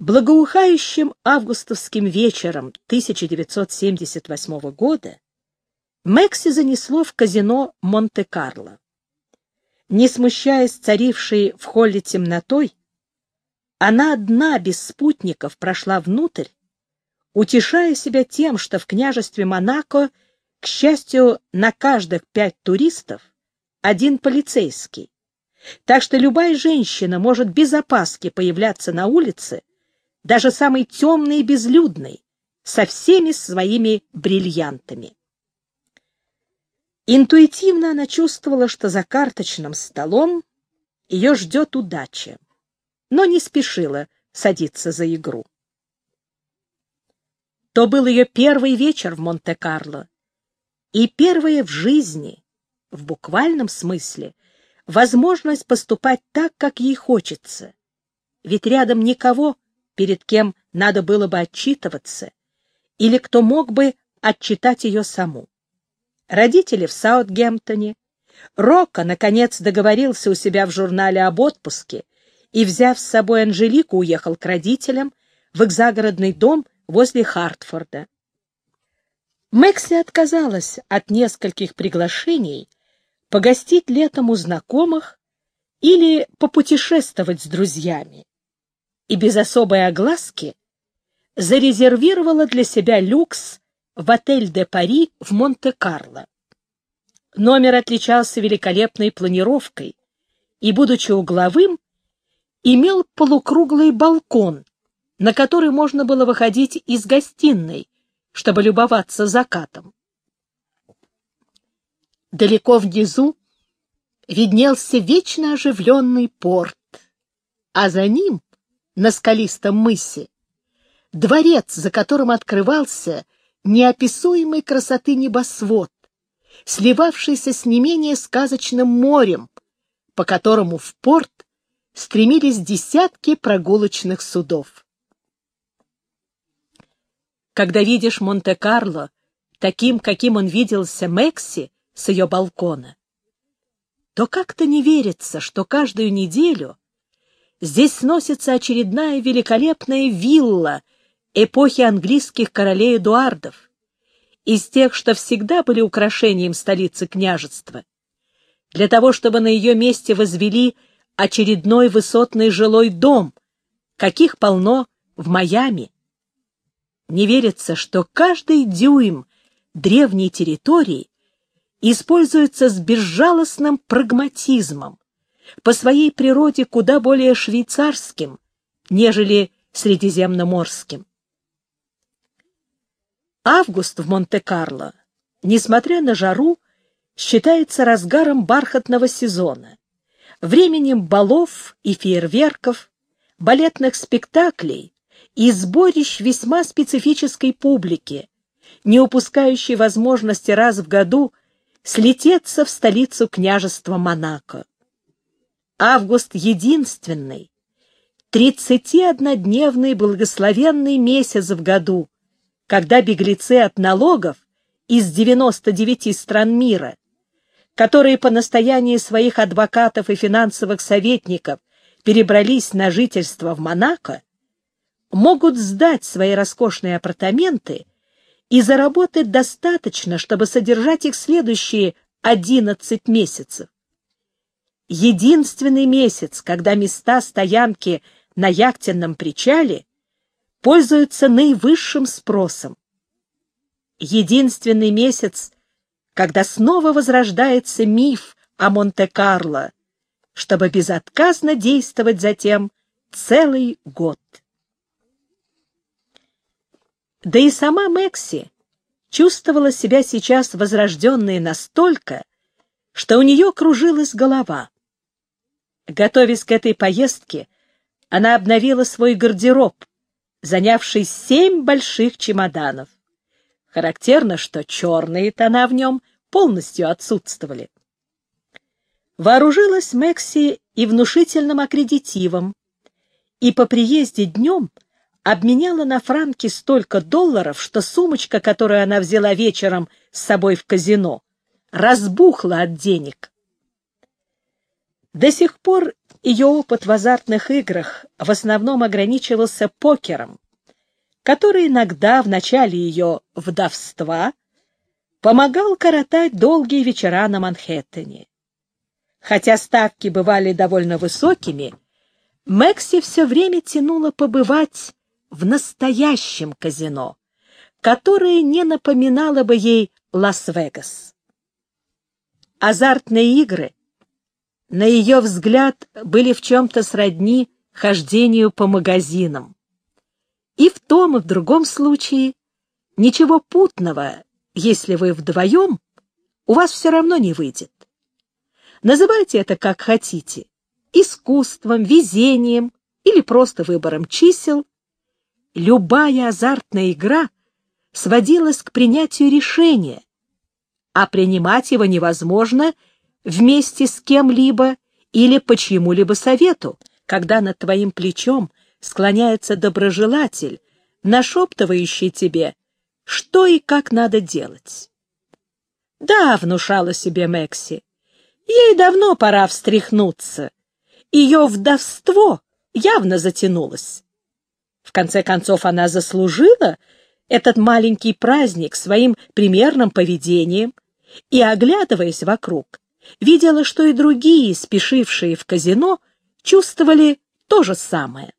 Благоухающим августовским вечером 1978 года Мэкси занесло в казино Монте-Карло. Не смущаясь царившей в холле темнотой, она одна, без спутников, прошла внутрь, утешая себя тем, что в княжестве Монако, к счастью, на каждых пять туристов один полицейский. Так что любая женщина может без опаски появляться на улице, даже самой темной и безлюдной, со всеми своими бриллиантами. Интуитивно она чувствовала, что за карточным столом ее ждет удача, но не спешила садиться за игру. То был ее первый вечер в Монте-Карло и первая в жизни, в буквальном смысле, возможность поступать так, как ей хочется. Ведь рядом никого, перед кем надо было бы отчитываться, или кто мог бы отчитать ее саму. Родители в Саутгемптоне. Рокко, наконец, договорился у себя в журнале об отпуске и, взяв с собой Анжелику, уехал к родителям в их загородный дом возле Хартфорда. Мэкси отказалась от нескольких приглашений погостить летом у знакомых или попутешествовать с друзьями и без особой огласки зарезервировала для себя люкс в отель де Пари в Монте-Карло. Номер отличался великолепной планировкой и, будучи угловым, имел полукруглый балкон, на который можно было выходить из гостиной, чтобы любоваться закатом. Далеко внизу виднелся вечно оживленный порт, а за ним, на скалистом мысе, дворец, за которым открывался неописуемой красоты небосвод, сливавшийся с не менее сказочным морем, по которому в порт стремились десятки прогулочных судов. Когда видишь Монте-Карло таким, каким он виделся Мекси с ее балкона, то как-то не верится, что каждую неделю здесь сносится очередная великолепная вилла — эпохи английских королей Эдуардов, из тех, что всегда были украшением столицы княжества, для того, чтобы на ее месте возвели очередной высотный жилой дом, каких полно в Майами. Не верится, что каждый дюйм древней территории используется с безжалостным прагматизмом, по своей природе куда более швейцарским, нежели средиземноморским. Август в Монте-Карло, несмотря на жару, считается разгаром бархатного сезона, временем балов и фейерверков, балетных спектаклей и сборищ весьма специфической публики, не упускающей возможности раз в году слететься в столицу княжества Монако. Август единственный, 31-дневный благословенный месяц в году, когда беглецы от налогов из 99 стран мира, которые по настоянию своих адвокатов и финансовых советников перебрались на жительство в Монако, могут сдать свои роскошные апартаменты и заработать достаточно, чтобы содержать их следующие 11 месяцев. Единственный месяц, когда места стоянки на яхтенном причале пользуются наивысшим спросом. Единственный месяц, когда снова возрождается миф о Монте-Карло, чтобы безотказно действовать затем целый год. Да и сама Мэкси чувствовала себя сейчас возрожденной настолько, что у нее кружилась голова. Готовясь к этой поездке, она обновила свой гардероб, занявший семь больших чемоданов. Характерно, что черные тона в нем полностью отсутствовали. Вооружилась Мэкси и внушительным аккредитивом, и по приезде днем обменяла на франки столько долларов, что сумочка, которую она взяла вечером с собой в казино, разбухла от денег. До сих пор ее опыт в азартных играх в основном ограничивался покером, который иногда в начале ее вдовства помогал коротать долгие вечера на Манхэттене. Хотя ставки бывали довольно высокими, Мэкси все время тянула побывать в настоящем казино, которое не напоминало бы ей Лас-Вегас. Азартные игры, на ее взгляд, были в чем-то сродни хождению по магазинам. И в том и в другом случае ничего путного, если вы вдвоем, у вас все равно не выйдет. Называйте это как хотите — искусством, везением или просто выбором чисел. Любая азартная игра сводилась к принятию решения, а принимать его невозможно вместе с кем-либо или по чьему-либо совету, когда над твоим плечом склоняется доброжелатель, нашептывающий тебе, что и как надо делать. Да, внушала себе Мэкси, Ей давно пора встряхнуться. Ее вдовство явно затянулось. В конце концов, она заслужила этот маленький праздник своим примерным поведением и, оглядываясь вокруг, видела, что и другие, спешившие в казино, чувствовали то же самое.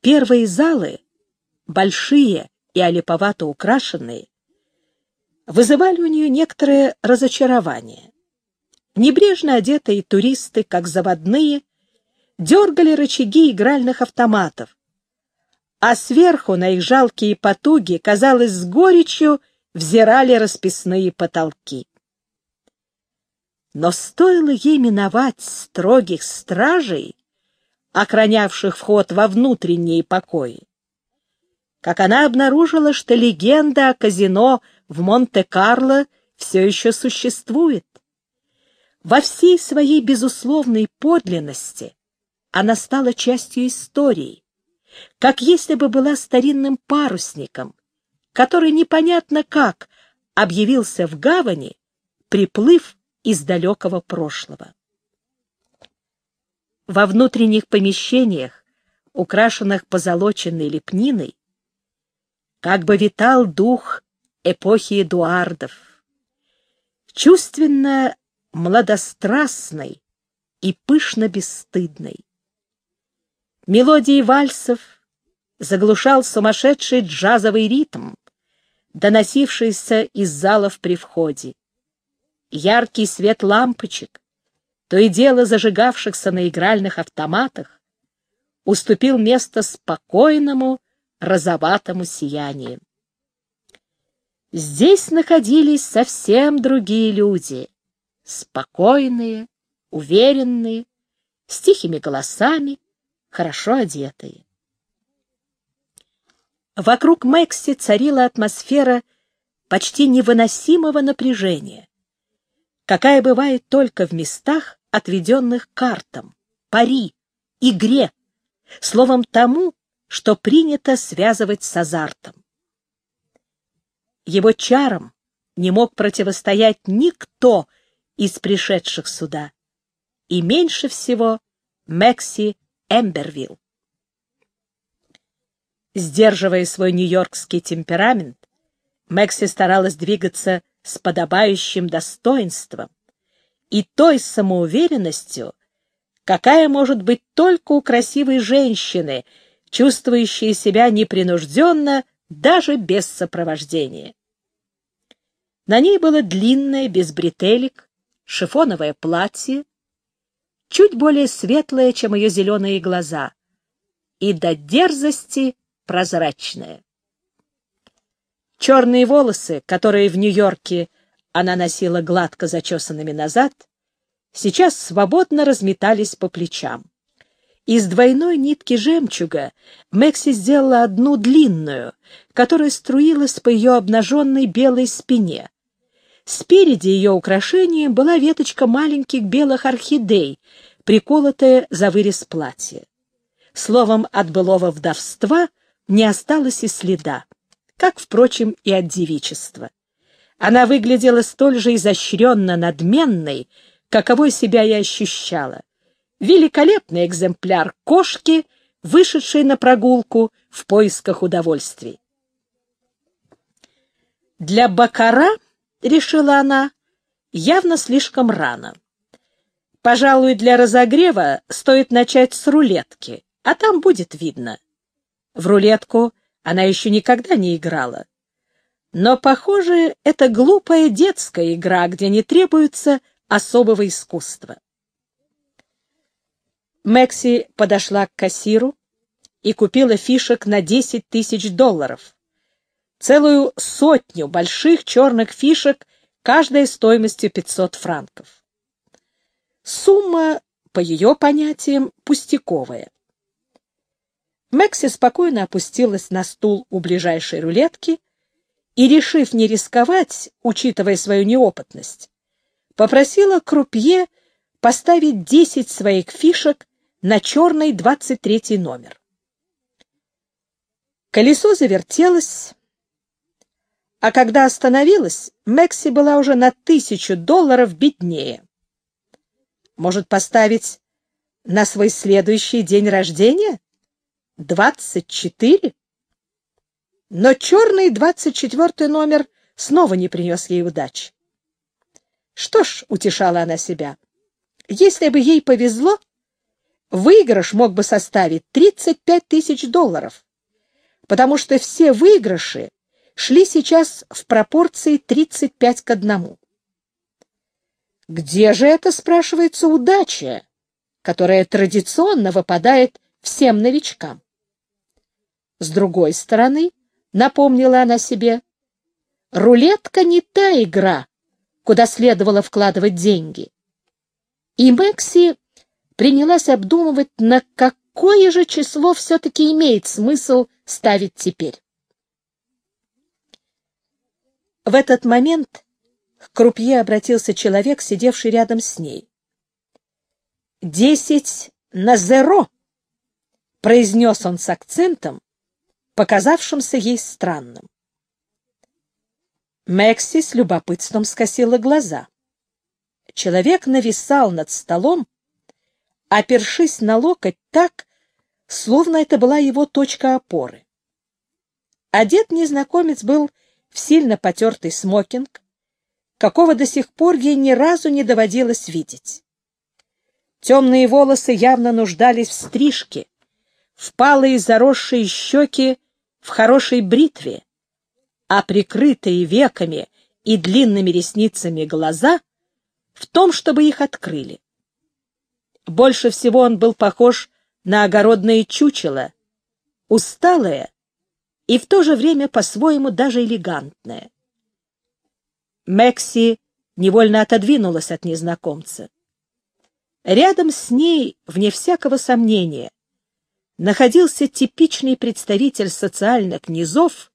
Первые залы, большие и олиповато украшенные, вызывали у нее некоторое разочарование. Небрежно одетые туристы, как заводные, дергали рычаги игральных автоматов, а сверху на их жалкие потуги, казалось, с горечью взирали расписные потолки. Но стоило ей миновать строгих стражей, охранявших вход во внутренние покои, как она обнаружила, что легенда о казино в Монте-Карло все еще существует. Во всей своей безусловной подлинности она стала частью истории, как если бы была старинным парусником, который непонятно как объявился в гавани, приплыв из далекого прошлого. Во внутренних помещениях, украшенных позолоченной лепниной, как бы витал дух эпохи Эдуардов, чувственно младострастной и пышно-бесстыдной. Мелодии вальсов заглушал сумасшедший джазовый ритм, доносившийся из залов при входе. Яркий свет лампочек, то и дело зажигавшихся на игральных автоматах, уступил место спокойному розоватому сиянию. Здесь находились совсем другие люди, спокойные, уверенные, с тихими голосами, хорошо одетые. Вокруг Мэкси царила атмосфера почти невыносимого напряжения, какая бывает только в местах, отведенных картам, пари, игре, словом тому, что принято связывать с азартом. Его чарам не мог противостоять никто из пришедших сюда, и меньше всего Мэкси Эмбервилл. Сдерживая свой нью-йоркский темперамент, Мэкси старалась двигаться с подобающим достоинством и той самоуверенностью, какая может быть только у красивой женщины, чувствующей себя непринужденно даже без сопровождения. На ней было длинное, без бретелек, шифоновое платье, чуть более светлое, чем ее зеленые глаза, и до дерзости прозрачное. Черные волосы, которые в Нью-Йорке она носила гладко зачесанными назад, сейчас свободно разметались по плечам. Из двойной нитки жемчуга Мэкси сделала одну длинную, которая струилась по ее обнаженной белой спине. Спереди ее украшением была веточка маленьких белых орхидей, приколотая за вырез платья. Словом, от былого вдовства не осталось и следа, как, впрочем, и от девичества. Она выглядела столь же изощренно надменной, каковой себя я ощущала. Великолепный экземпляр кошки, вышедшей на прогулку в поисках удовольствий. Для бакара, решила она, явно слишком рано. Пожалуй, для разогрева стоит начать с рулетки, а там будет видно. В рулетку она еще никогда не играла. Но, похоже, это глупая детская игра, где не требуется особого искусства. Мэкси подошла к кассиру и купила фишек на 10 тысяч долларов. Целую сотню больших черных фишек, каждая стоимостью 500 франков. Сумма, по ее понятиям, пустяковая. Мэкси спокойно опустилась на стул у ближайшей рулетки и, решив не рисковать, учитывая свою неопытность, попросила крупье поставить 10 своих фишек на черный 23 номер. Колесо завертелось, а когда остановилась, Мэкси была уже на тысячу долларов беднее. Может, поставить на свой следующий день рождения? Двадцать четыре? Но черный двадцать четвертый номер снова не принес ей удачи. Что ж, утешала она себя, если бы ей повезло, выигрыш мог бы составить 35 тысяч долларов, потому что все выигрыши шли сейчас в пропорции 35 к одному. Где же это, спрашивается, удача, которая традиционно выпадает всем новичкам? С другой стороны, напомнила она себе, рулетка не та игра, куда следовало вкладывать деньги. И Мэкси принялась обдумывать, на какое же число все-таки имеет смысл ставить теперь. В этот момент к крупье обратился человек, сидевший рядом с ней. «Десять на зеро!» — произнес он с акцентом, показавшимся ей странным. Мэкси с любопытством скосила глаза. Человек нависал над столом, опершись на локоть так, словно это была его точка опоры. Одет незнакомец был в сильно потертый смокинг, какого до сих пор ей ни разу не доводилось видеть. Темные волосы явно нуждались в стрижке, впалые заросшие щеки в хорошей бритве, а прикрытые веками и длинными ресницами глаза в том, чтобы их открыли. Больше всего он был похож на огородное чучело, усталое и в то же время по-своему даже элегантное. Мэкси невольно отодвинулась от незнакомца. Рядом с ней, вне всякого сомнения, находился типичный представитель социальных низов,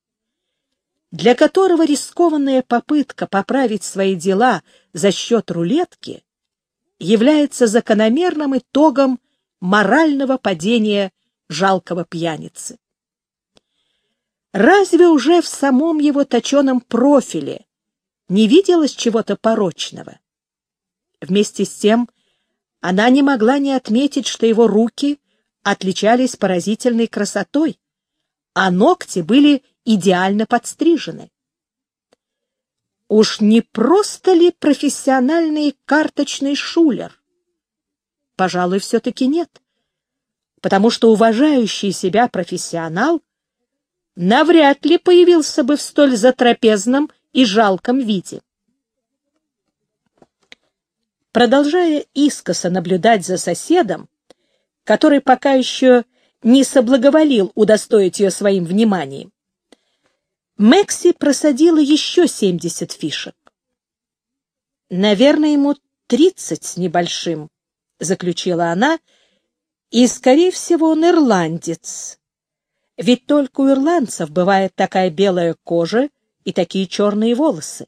для которого рискованная попытка поправить свои дела за счет рулетки является закономерным итогом морального падения жалкого пьяницы. Разве уже в самом его точеном профиле не виделось чего-то порочного? Вместе с тем она не могла не отметить, что его руки отличались поразительной красотой, а ногти были идеально подстрижены. Уж не просто ли профессиональный карточный шулер? Пожалуй, все-таки нет, потому что уважающий себя профессионал навряд ли появился бы в столь затрапезном и жалком виде. Продолжая искоса наблюдать за соседом, который пока еще не соблаговолил удостоить ее своим вниманием, Мэкси просадила еще 70 фишек. «Наверное, ему 30 с небольшим», — заключила она, — «и, скорее всего, он ирландец. Ведь только у ирландцев бывает такая белая кожа и такие черные волосы.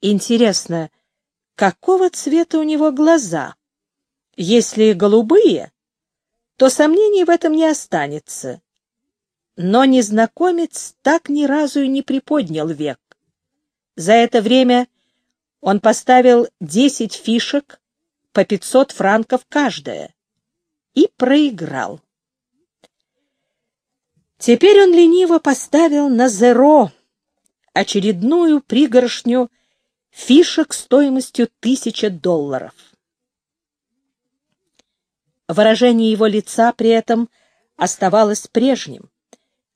Интересно, какого цвета у него глаза? Если голубые, то сомнений в этом не останется. Но незнакомец так ни разу и не приподнял век. За это время он поставил 10 фишек по 500 франков каждая и проиграл. Теперь он лениво поставил на зеро очередную пригоршню фишек стоимостью тысяча долларов. Выражение его лица при этом оставалось прежним.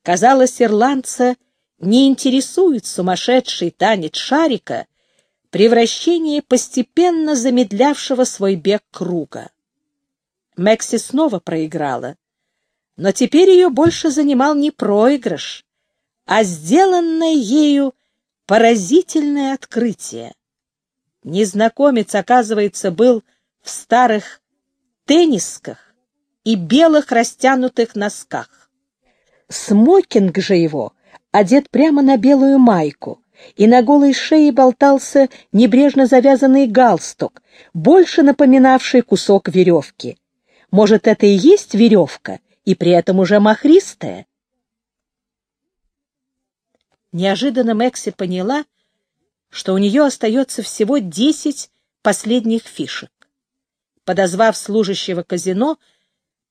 Казалось, ирландца не интересует сумасшедший танец шарика, превращение постепенно замедлявшего свой бег круга. Мэкси снова проиграла, но теперь ее больше занимал не проигрыш, а сделанное ею поразительное открытие. Незнакомец, оказывается, был в старых теннисках и белых растянутых носках. Смокинг же его одет прямо на белую майку, и на голой шее болтался небрежно завязанный галстук, больше напоминавший кусок веревки. Может, это и есть веревка, и при этом уже махристая? Неожиданно Мэкси поняла, что у нее остается всего десять последних фишек. Подозвав служащего казино,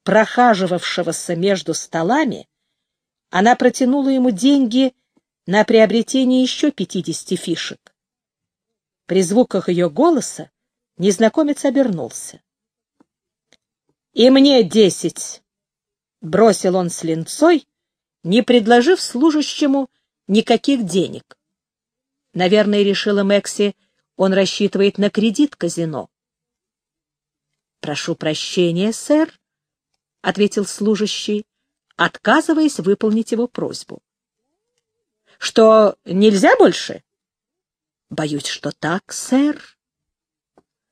прохаживавшегося между столами, она протянула ему деньги на приобретение еще пятидесяти фишек. При звуках ее голоса незнакомец обернулся. — И мне десять! — бросил он с линцой, не предложив служащему никаких денег. Наверное, решила Мэкси, он рассчитывает на кредит казино. — Прошу прощения, сэр, — ответил служащий, отказываясь выполнить его просьбу. — Что, нельзя больше? — Боюсь, что так, сэр.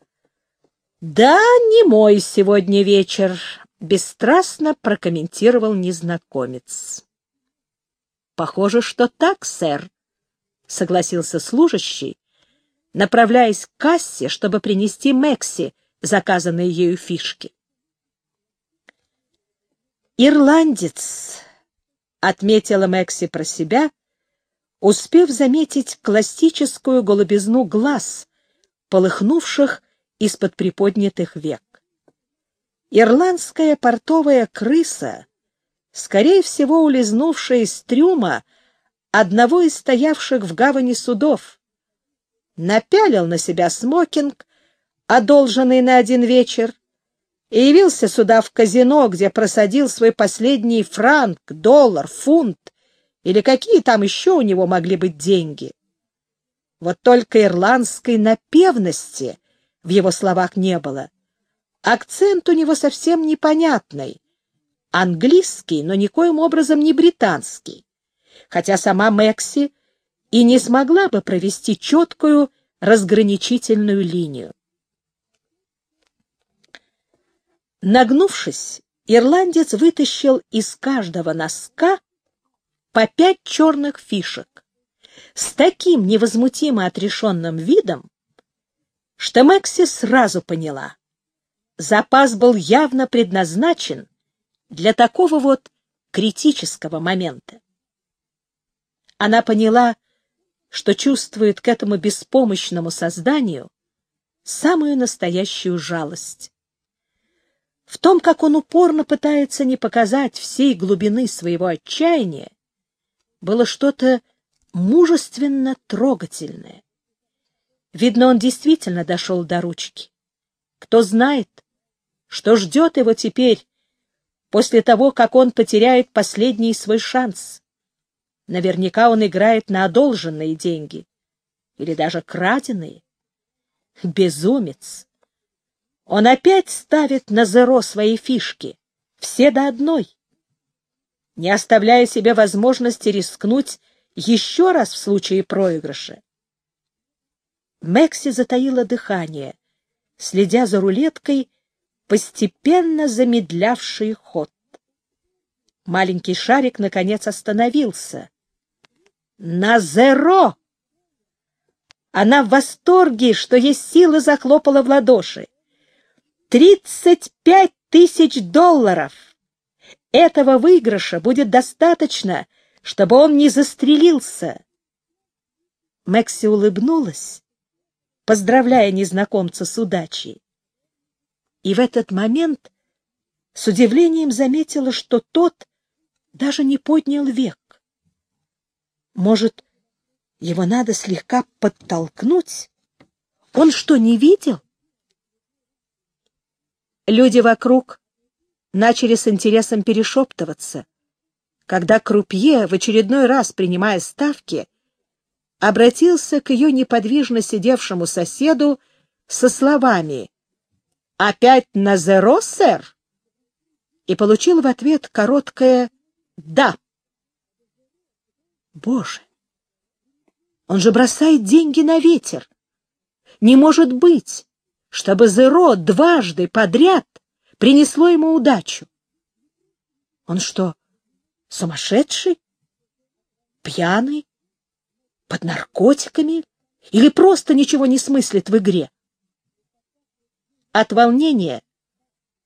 — Да, не мой сегодня вечер, — бесстрастно прокомментировал незнакомец. — Похоже, что так, сэр, — согласился служащий, направляясь к кассе, чтобы принести Мэкси заказанные ею фишки. «Ирландец», — отметила Мэкси про себя, успев заметить классическую голубизну глаз, полыхнувших из-под приподнятых век. Ирландская портовая крыса, скорее всего, улизнувшая из трюма одного из стоявших в гавани судов, напялил на себя смокинг, одолженный на один вечер, и явился сюда в казино, где просадил свой последний франк, доллар, фунт или какие там еще у него могли быть деньги. Вот только ирландской напевности в его словах не было. Акцент у него совсем непонятный. Английский, но никоим образом не британский. Хотя сама Мэкси и не смогла бы провести четкую разграничительную линию. Нагнувшись, ирландец вытащил из каждого носка по пять черных фишек с таким невозмутимо отрешенным видом, что Мэкси сразу поняла. Запас был явно предназначен для такого вот критического момента. Она поняла, что чувствует к этому беспомощному созданию самую настоящую жалость. В том, как он упорно пытается не показать всей глубины своего отчаяния, было что-то мужественно трогательное. Видно, он действительно дошел до ручки. Кто знает, что ждет его теперь, после того, как он потеряет последний свой шанс. Наверняка он играет на одолженные деньги или даже краденые. Безумец! Он опять ставит на зеро свои фишки, все до одной, не оставляя себе возможности рискнуть еще раз в случае проигрыша. Мэкси затаила дыхание, следя за рулеткой, постепенно замедлявший ход. Маленький шарик, наконец, остановился. «На зеро!» Она в восторге, что есть силы, захлопала в ладоши. Тридцать пять тысяч долларов! Этого выигрыша будет достаточно, чтобы он не застрелился. Мэкси улыбнулась поздравляя незнакомца с удачей. И в этот момент с удивлением заметила, что тот даже не поднял век. Может, его надо слегка подтолкнуть? Он что, не видел? Люди вокруг начали с интересом перешептываться, когда Крупье, в очередной раз принимая ставки, обратился к ее неподвижно сидевшему соседу со словами «Опять на зеро, сэр?» и получил в ответ короткое «да». Боже! Он же бросает деньги на ветер. Не может быть, чтобы Зеро дважды подряд принесло ему удачу. Он что, сумасшедший? Пьяный? Под наркотиками? Или просто ничего не смыслит в игре? От волнения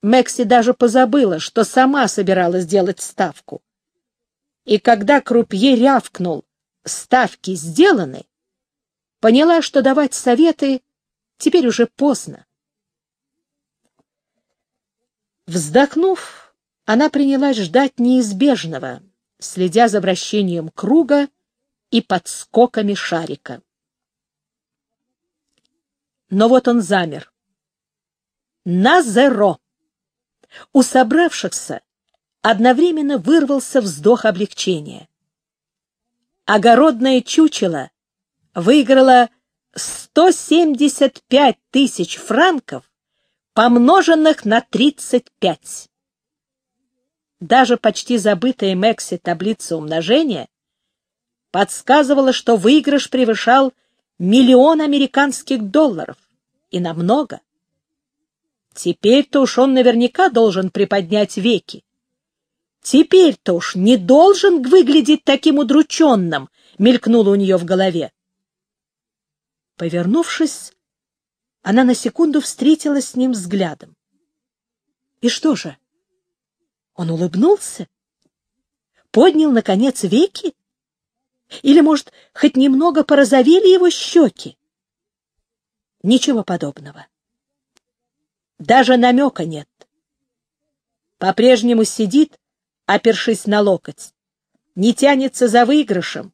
Мэкси даже позабыла, что сама собиралась делать ставку. И когда Крупье рявкнул «ставки сделаны», поняла, что давать советы теперь уже поздно. Вздохнув, она принялась ждать неизбежного, следя за вращением круга и подскоками шарика. Но вот он замер. На зеро! У собравшихся одновременно вырвался вздох облегчения. Огородное чучело выиграло 175 тысяч франков, помноженных на 35. Даже почти забытая Мэкси таблица умножения подсказывала, что выигрыш превышал миллион американских долларов, и намного. Теперь-то уж он наверняка должен приподнять веки. Теперь-то уж не должен выглядеть таким удрученным, мелькнуло у нее в голове. Повернувшись, она на секунду встретилась с ним взглядом. И что же? Он улыбнулся? Поднял, наконец, веки? Или, может, хоть немного порозовели его щеки? Ничего подобного. Даже намека нет. По-прежнему сидит, опершись на локоть, не тянется за выигрышем,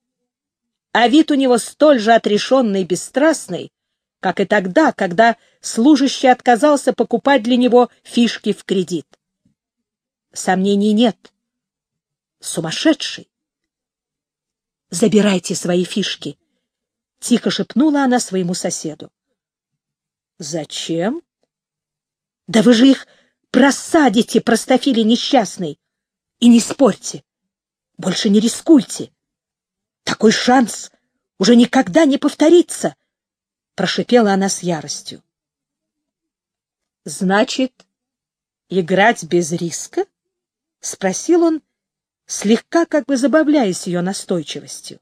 а вид у него столь же отрешенный и бесстрастный, как и тогда, когда служащий отказался покупать для него фишки в кредит. Сомнений нет. Сумасшедший. «Забирайте свои фишки», — тихо шепнула она своему соседу. «Зачем?» «Да вы же их просадите, простофили несчастный! И не спорьте, больше не рискуйте. Такой шанс уже никогда не повторится!» Прошипела она с яростью. «Значит, играть без риска?» — спросил он, слегка как бы забавляясь ее настойчивостью.